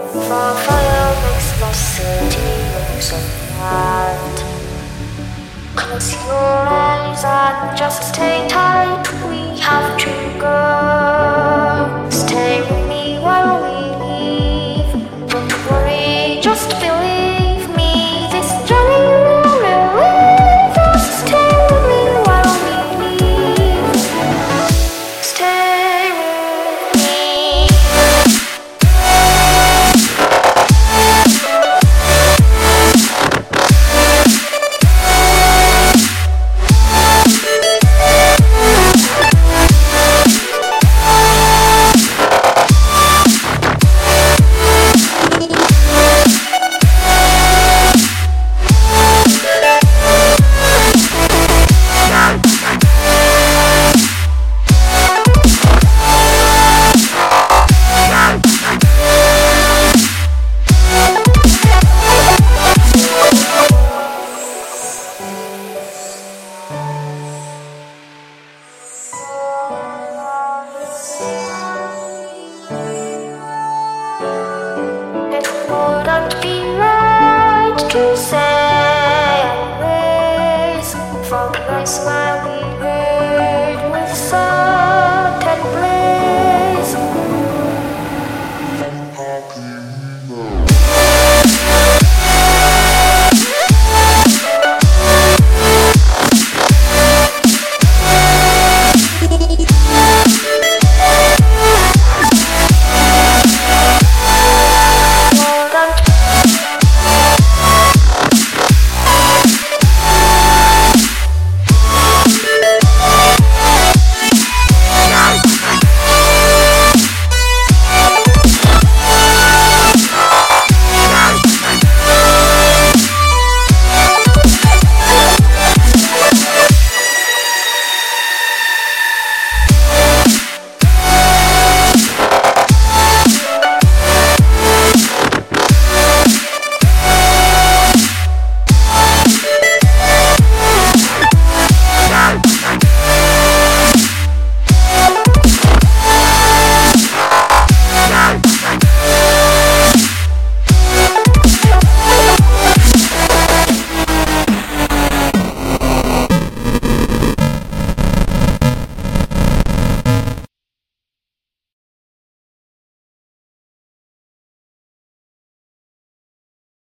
My fire makes my city look so bright. Close your eyes and just stay tight. We have to go. To say always for place where we